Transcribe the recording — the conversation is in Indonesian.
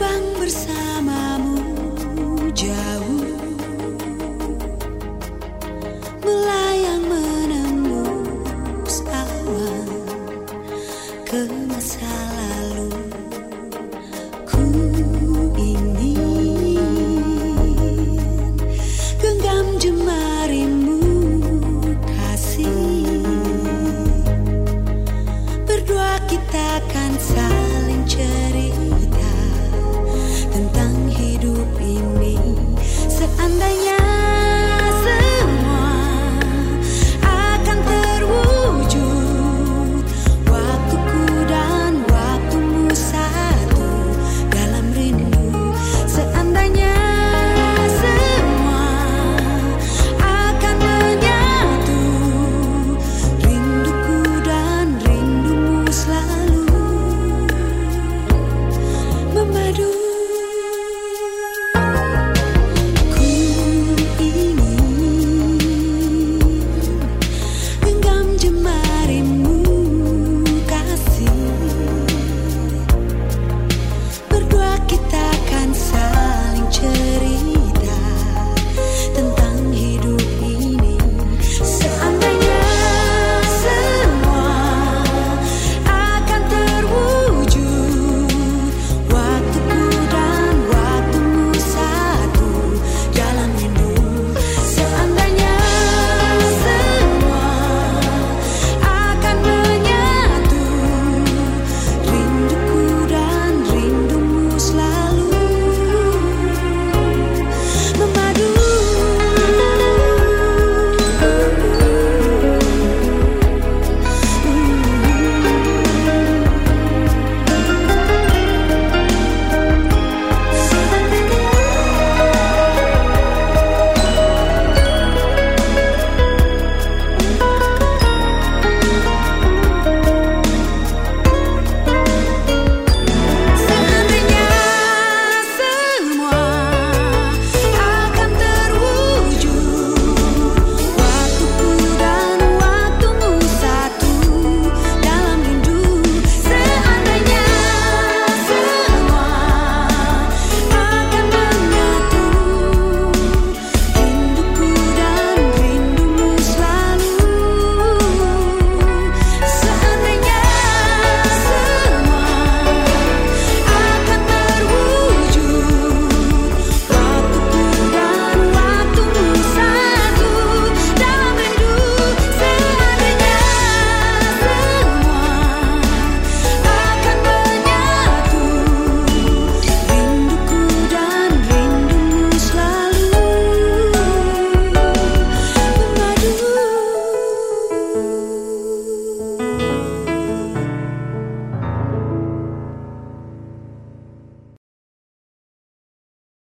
terbang bersamamu jauh melayang menembus awan ke masalah.